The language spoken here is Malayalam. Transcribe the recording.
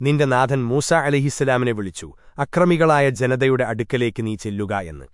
നിന്റെ നാഥൻ മൂസ അലഹിസ്സലാമിനെ വിളിച്ചു അക്രമികളായ ജനതയുടെ അടുക്കലേക്ക് നീ ചെല്ലുക എന്ന്.